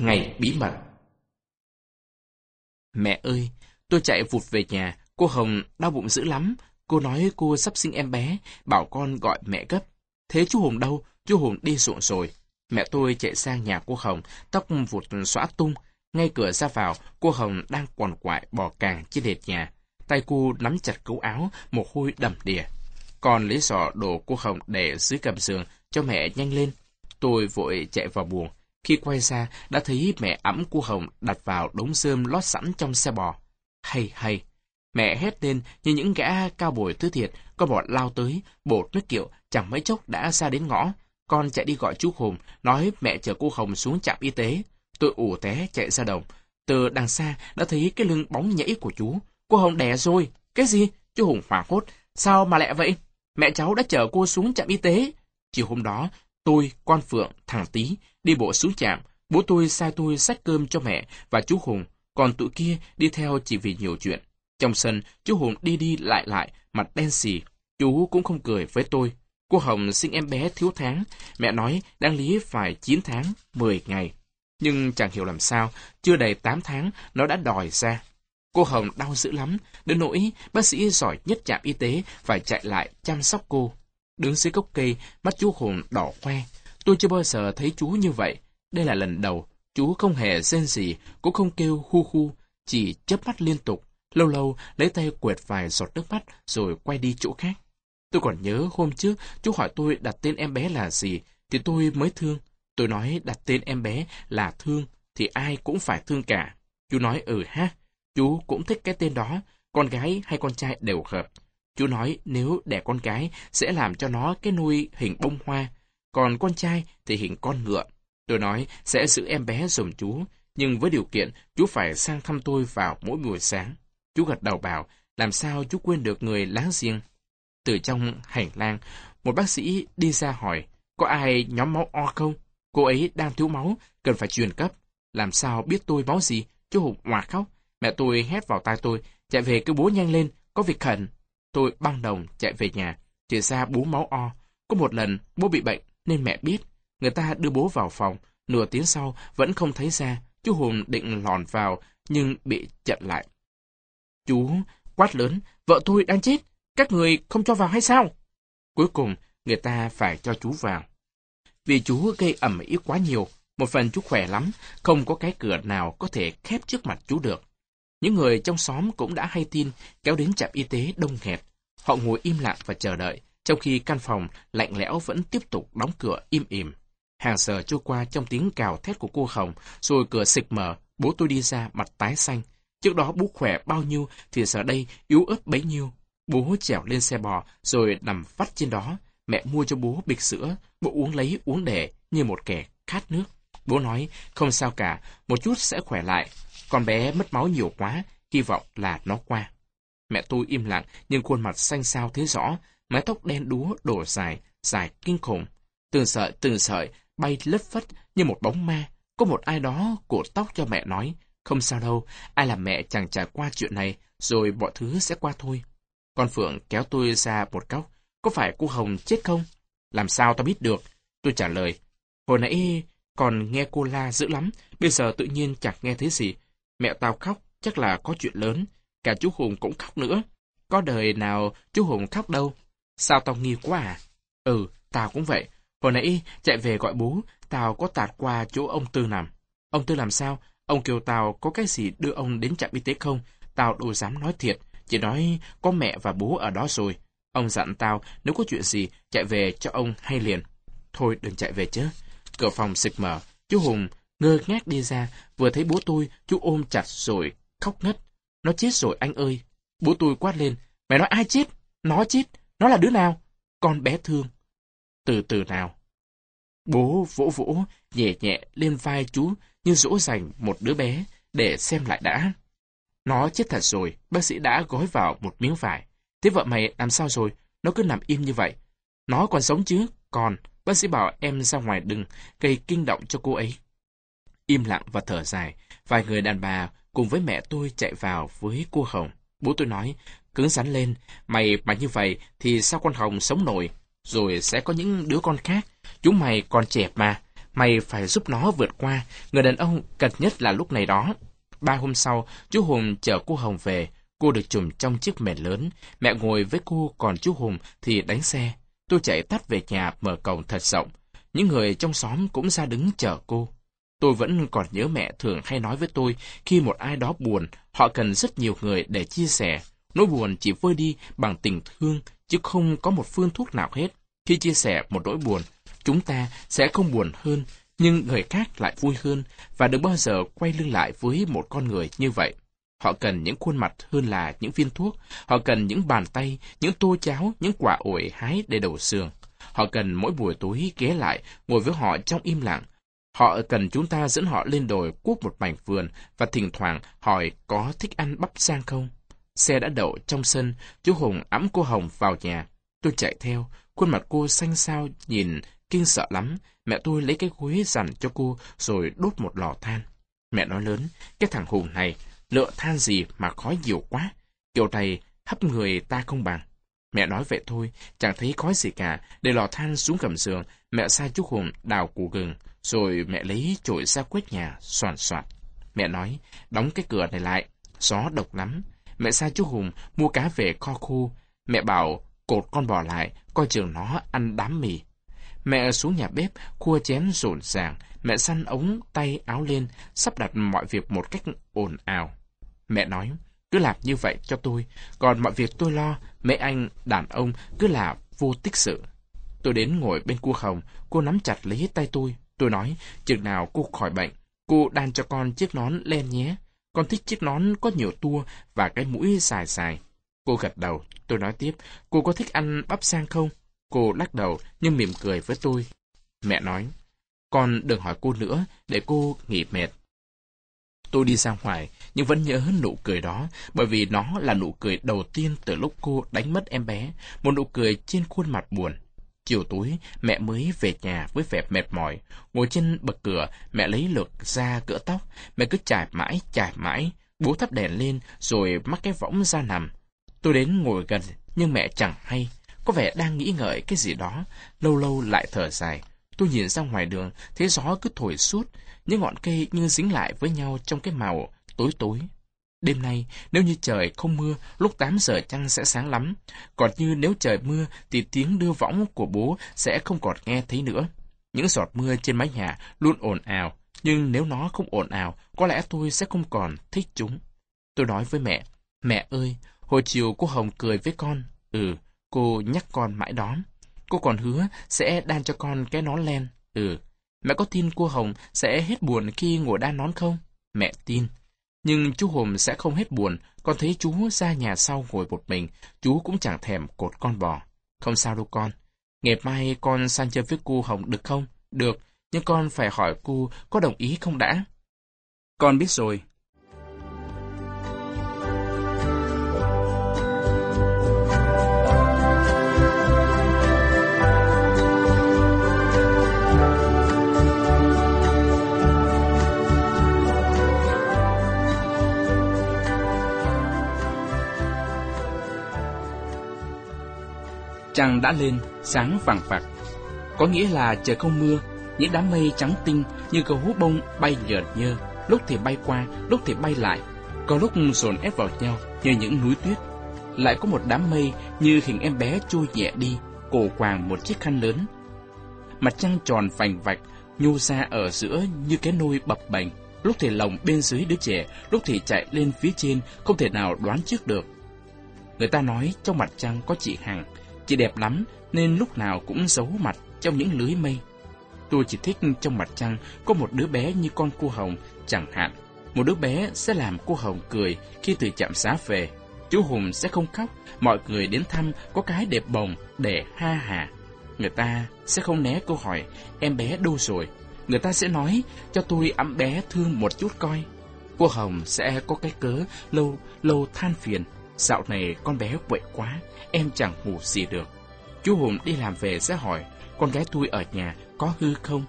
Ngày bí mật Mẹ ơi, tôi chạy vụt về nhà, cô Hồng đau bụng dữ lắm. Cô nói cô sắp sinh em bé, bảo con gọi mẹ gấp. Thế chú Hùng đâu? Chú Hùng đi ruộng rồi. Mẹ tôi chạy sang nhà cô Hồng, tóc vụt xóa tung. Ngay cửa ra vào, cô Hồng đang quằn quại bò càng trên đệt nhà. Tay cô nắm chặt cấu áo, mồ hôi đầm đìa. Còn lấy giỏ đồ cô Hồng để dưới cầm giường, cho mẹ nhanh lên. Tôi vội chạy vào buồng. Khi quay ra, đã thấy mẹ ẵm cô Hồng đặt vào đống rơm lót sẵn trong xe bò. Hay hay! Mẹ hét lên như những gã cao bồi thứ thiệt, có bọn lao tới, bột nước kiệu, chẳng mấy chốc đã ra đến ngõ. Con chạy đi gọi chú Hùng, nói mẹ chở cô Hồng xuống trạm y tế. Tôi ủ té chạy ra đồng. Từ đằng xa đã thấy cái lưng bóng nhảy của chú. Cô Hồng đẻ rồi. Cái gì? Chú Hùng hoảng hốt. Sao mà lẹ vậy? Mẹ cháu đã chở cô xuống trạm y tế. Chiều hôm đó, tôi, con Phượng, thằng Tý đi bộ xuống trạm. Bố tôi sai tôi xách cơm cho mẹ và chú Hùng, còn tụi kia đi theo chỉ vì nhiều chuyện. Trong sân, chú Hùng đi đi lại lại, mặt đen xì. Chú cũng không cười với tôi. Cô Hồng sinh em bé thiếu tháng, mẹ nói đáng lý phải 9 tháng, 10 ngày. Nhưng chẳng hiểu làm sao, chưa đầy 8 tháng, nó đã đòi ra. Cô Hồng đau dữ lắm, đến nỗi bác sĩ giỏi nhất trạm y tế phải chạy lại chăm sóc cô. Đứng dưới gốc cây, mắt chú hồn đỏ hoe. Tôi chưa bao giờ thấy chú như vậy. Đây là lần đầu, chú không hề rên gì, cũng không kêu khu khu chỉ chớp mắt liên tục. Lâu lâu lấy tay quệt vài giọt nước mắt rồi quay đi chỗ khác. Tôi còn nhớ hôm trước chú hỏi tôi đặt tên em bé là gì, thì tôi mới thương. Tôi nói đặt tên em bé là Thương, thì ai cũng phải thương cả. Chú nói ừ ha, chú cũng thích cái tên đó, con gái hay con trai đều hợp. Chú nói nếu đẻ con gái sẽ làm cho nó cái nuôi hình bông hoa, còn con trai thì hình con ngựa. Tôi nói sẽ giữ em bé dùm chú, nhưng với điều kiện chú phải sang thăm tôi vào mỗi buổi sáng. Chú gật đầu bảo, làm sao chú quên được người láng giềng. Từ trong hành lang, một bác sĩ đi ra hỏi, có ai nhóm máu O không? Cô ấy đang thiếu máu, cần phải truyền cấp. Làm sao biết tôi máu gì? Chú Hùng hòa khóc. Mẹ tôi hét vào tai tôi, chạy về cứ bố nhanh lên, có việc khẩn. Tôi băng đồng chạy về nhà, chỉ ra bố máu O. Có một lần bố bị bệnh nên mẹ biết. Người ta đưa bố vào phòng, nửa tiếng sau vẫn không thấy ra. Chú Hùng định lòn vào nhưng bị chặn lại. Chú quát lớn, vợ tôi đang chết, các người không cho vào hay sao? Cuối cùng, người ta phải cho chú vào. Vì chú gây ẩm ý quá nhiều, một phần chú khỏe lắm, không có cái cửa nào có thể khép trước mặt chú được. Những người trong xóm cũng đã hay tin, kéo đến trạm y tế đông nghẹt. Họ ngồi im lặng và chờ đợi, trong khi căn phòng lạnh lẽo vẫn tiếp tục đóng cửa im ỉm. Hàng giờ trôi qua trong tiếng cào thét của cô Hồng, rồi cửa xịch mở, bố tôi đi ra mặt tái xanh. Trước đó bố khỏe bao nhiêu thì giờ đây yếu ớt bấy nhiêu. Bố trèo lên xe bò rồi nằm vắt trên đó. Mẹ mua cho bố bịch sữa, bố uống lấy uống để như một kẻ khát nước. Bố nói, không sao cả, một chút sẽ khỏe lại. Con bé mất máu nhiều quá, hy vọng là nó qua. Mẹ tôi im lặng, nhưng khuôn mặt xanh xao thấy rõ, mái tóc đen đúa đổ dài, dài kinh khủng. Từng sợi, từng sợi, bay lất phất như một bóng ma. Có một ai đó cột tóc cho mẹ nói, không sao đâu, ai làm mẹ chẳng trải qua chuyện này, rồi mọi thứ sẽ qua thôi. Con Phượng kéo tôi ra một góc, có phải cô Hồng chết không? Làm sao tao biết được? Tôi trả lời, hồi nãy còn nghe cô la dữ lắm, bây giờ tự nhiên chẳng nghe thấy gì. Mẹ tao khóc, chắc là có chuyện lớn, cả chú Hùng cũng khóc nữa. Có đời nào chú Hùng khóc đâu. Sao tao nghi quá à? Ừ, tao cũng vậy. Hồi nãy chạy về gọi bố, tao có tạt qua chỗ ông Tư nằm. Ông Tư làm sao? Ông kêu tao có cái gì đưa ông đến trạm y tế không? Tao đâu dám nói thiệt, chỉ nói có mẹ và bố ở đó rồi. Ông dặn tao nếu có chuyện gì chạy về cho ông hay liền. Thôi đừng chạy về chứ. Cửa phòng xịt mở, chú Hùng ngơ ngác đi ra, vừa thấy bố tôi, chú ôm chặt rồi khóc ngất. Nó chết rồi anh ơi. Bố tôi quát lên, mẹ nói ai chết? Nó chết, nó là đứa nào? Con bé thương. Từ từ nào. Bố vỗ vỗ, nhẹ nhẹ lên vai chú như dỗ dành một đứa bé để xem lại đã. Nó chết thật rồi, bác sĩ đã gói vào một miếng vải. Thế vợ mày làm sao rồi? Nó cứ nằm im như vậy. Nó còn sống chứ? Còn, bác sĩ bảo em ra ngoài đừng gây kinh động cho cô ấy. Im lặng và thở dài, vài người đàn bà cùng với mẹ tôi chạy vào với cô Hồng. Bố tôi nói, cứng rắn lên, mày mà như vậy thì sao con Hồng sống nổi? Rồi sẽ có những đứa con khác. Chúng mày còn trẻ mà, Mày phải giúp nó vượt qua, người đàn ông cần nhất là lúc này đó. Ba hôm sau, chú Hùng chở cô Hồng về. Cô được trùm trong chiếc mền lớn. Mẹ ngồi với cô, còn chú Hùng thì đánh xe. Tôi chạy tắt về nhà mở cổng thật rộng. Những người trong xóm cũng ra đứng chờ cô. Tôi vẫn còn nhớ mẹ thường hay nói với tôi, khi một ai đó buồn, họ cần rất nhiều người để chia sẻ. Nỗi buồn chỉ vơi đi bằng tình thương, chứ không có một phương thuốc nào hết. Khi chia sẻ một nỗi buồn, chúng ta sẽ không buồn hơn, nhưng người khác lại vui hơn, và đừng bao giờ quay lưng lại với một con người như vậy. Họ cần những khuôn mặt hơn là những viên thuốc. Họ cần những bàn tay, những tô cháo, những quả ổi hái để đầu xương. Họ cần mỗi buổi tối ghé lại, ngồi với họ trong im lặng. Họ cần chúng ta dẫn họ lên đồi cuốc một mảnh vườn và thỉnh thoảng hỏi có thích ăn bắp sang không. Xe đã đậu trong sân, chú Hùng ẵm cô Hồng vào nhà. Tôi chạy theo, khuôn mặt cô xanh xao nhìn kinh sợ lắm. Mẹ tôi lấy cái gối dằn cho cô rồi đốt một lò than. Mẹ nói lớn, cái thằng Hùng này, lựa than gì mà khói nhiều quá. Kiểu này hấp người ta không bằng. Mẹ nói vậy thôi, chẳng thấy khói gì cả, để lò than xuống gầm giường, mẹ sai chú Hùng đào củ gừng, rồi mẹ lấy chổi ra quét nhà, soàn soạt. Mẹ nói, đóng cái cửa này lại, gió độc lắm. Mẹ sai chú Hùng mua cá về kho khô. Mẹ bảo cột con bò lại, coi chừng nó ăn đám mì. Mẹ xuống nhà bếp, cua chén rộn ràng, mẹ săn ống tay áo lên, sắp đặt mọi việc một cách ồn ào. Mẹ nói, cứ làm như vậy cho tôi, còn mọi việc tôi lo, mẹ anh đàn ông cứ là vô tích sự. Tôi đến ngồi bên cua hồng, cô nắm chặt lấy tay tôi. Tôi nói, chừng nào cô khỏi bệnh, cô đan cho con chiếc nón len nhé. Con thích chiếc nón có nhiều tua và cái mũi dài dài. Cô gật đầu, tôi nói tiếp, cô có thích ăn bắp sang không? Cô lắc đầu nhưng mỉm cười với tôi. Mẹ nói, con đừng hỏi cô nữa để cô nghỉ mệt. Tôi đi ra ngoài, nhưng vẫn nhớ nụ cười đó, bởi vì nó là nụ cười đầu tiên từ lúc cô đánh mất em bé, một nụ cười trên khuôn mặt buồn. Chiều tối, mẹ mới về nhà với vẻ mệt mỏi. Ngồi trên bậc cửa, mẹ lấy lược ra cỡ tóc. Mẹ cứ chải mãi, chải mãi. Bố thắp đèn lên, rồi mắc cái võng ra nằm. Tôi đến ngồi gần, nhưng mẹ chẳng hay. Có vẻ đang nghĩ ngợi cái gì đó, lâu lâu lại thở dài. Tôi nhìn ra ngoài đường, thấy gió cứ thổi suốt, những ngọn cây như dính lại với nhau trong cái màu tối tối. Đêm nay, nếu như trời không mưa, lúc 8 giờ trăng sẽ sáng lắm. Còn như nếu trời mưa, thì tiếng đưa võng của bố sẽ không còn nghe thấy nữa. Những giọt mưa trên mái nhà luôn ồn ào, nhưng nếu nó không ồn ào, có lẽ tôi sẽ không còn thích chúng. Tôi nói với mẹ, mẹ ơi, hồi chiều cô Hồng cười với con. Ừ, cô nhắc con mãi đó. Cô còn hứa sẽ đan cho con cái nón len. Ừ, mẹ có tin cô Hồng sẽ hết buồn khi ngồi đan nón không? Mẹ tin. Nhưng chú hùm sẽ không hết buồn, con thấy chú ra nhà sau ngồi một mình, chú cũng chẳng thèm cột con bò. Không sao đâu con. Ngày mai con sang chơi với cô Hồng được không? Được, nhưng con phải hỏi cô có đồng ý không đã? Con biết rồi, Trăng đã lên, sáng vàng vặc. Có nghĩa là trời không mưa, những đám mây trắng tinh như gấu bông bay nhợt nhơ, lúc thì bay qua, lúc thì bay lại, có lúc dồn ép vào nhau như những núi tuyết. Lại có một đám mây như hình em bé trôi nhẹ đi, cổ quàng một chiếc khăn lớn. Mặt trăng tròn vành vạch, nhô ra ở giữa như cái nôi bập bềnh, lúc thì lồng bên dưới đứa trẻ, lúc thì chạy lên phía trên, không thể nào đoán trước được. Người ta nói trong mặt trăng có chị Hằng, Chị đẹp lắm nên lúc nào cũng giấu mặt trong những lưới mây. Tôi chỉ thích trong mặt trăng có một đứa bé như con cua Hồng chẳng hạn. Một đứa bé sẽ làm cua Hồng cười khi từ chạm xá về. Chú Hùng sẽ không khóc, mọi người đến thăm có cái đẹp bồng để ha hà. Người ta sẽ không né câu hỏi, em bé đâu rồi? Người ta sẽ nói, cho tôi ấm bé thương một chút coi. cua Hồng sẽ có cái cớ lâu lâu than phiền. Dạo này con bé quậy quá, em chẳng ngủ gì được. Chú Hùng đi làm về sẽ hỏi, con gái tôi ở nhà có hư không?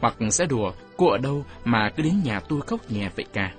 Hoặc sẽ đùa, cô ở đâu mà cứ đến nhà tôi khóc nhè vậy cả?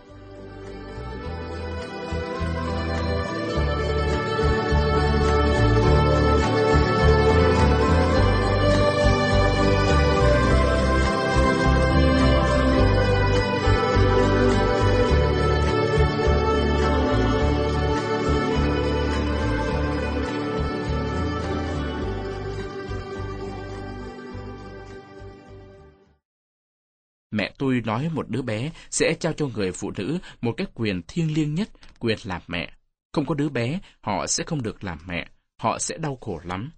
Nói một đứa bé sẽ trao cho người phụ nữ một cái quyền thiêng liêng nhất, quyền làm mẹ. Không có đứa bé, họ sẽ không được làm mẹ. Họ sẽ đau khổ lắm.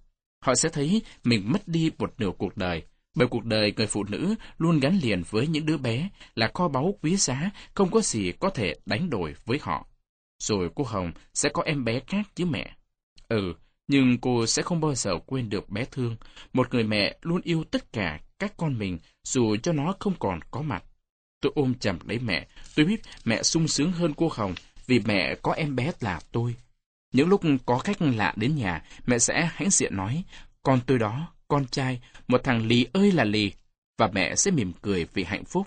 Họ sẽ thấy mình mất đi một nửa cuộc đời. Bởi cuộc đời người phụ nữ luôn gắn liền với những đứa bé là kho báu quý giá, không có gì có thể đánh đổi với họ. Rồi cô Hồng sẽ có em bé khác với mẹ. Ừ, nhưng cô sẽ không bao giờ quên được bé thương, một người mẹ luôn yêu tất cả các con mình dù cho nó không còn có mặt. Tôi ôm chầm lấy mẹ, tôi biết mẹ sung sướng hơn cô Hồng vì mẹ có em bé là tôi. Những lúc có khách lạ đến nhà, mẹ sẽ hãnh diện nói, con tôi đó, con trai, một thằng lì ơi là lì, và mẹ sẽ mỉm cười vì hạnh phúc.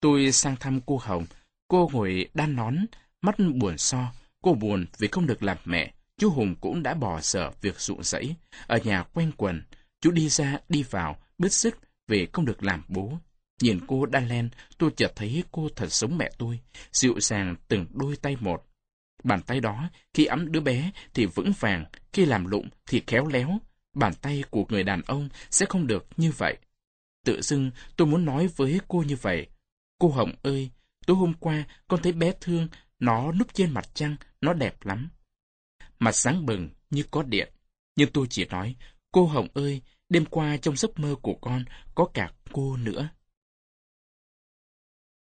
Tôi sang thăm cô Hồng, cô ngồi đan nón, mắt buồn so, cô buồn vì không được làm mẹ, chú Hùng cũng đã bỏ sở việc ruộng rẫy, ở nhà quen quần, chú đi ra đi vào, bứt sức vì không được làm bố. Nhìn cô đan len, tôi chợt thấy cô thật giống mẹ tôi, dịu dàng từng đôi tay một. Bàn tay đó, khi ấm đứa bé thì vững vàng, khi làm lụng thì khéo léo. Bàn tay của người đàn ông sẽ không được như vậy. Tự dưng tôi muốn nói với cô như vậy. Cô Hồng ơi, tối hôm qua con thấy bé thương, nó núp trên mặt trăng, nó đẹp lắm. Mặt sáng bừng như có điện. Nhưng tôi chỉ nói, cô Hồng ơi, đêm qua trong giấc mơ của con có cả cô nữa.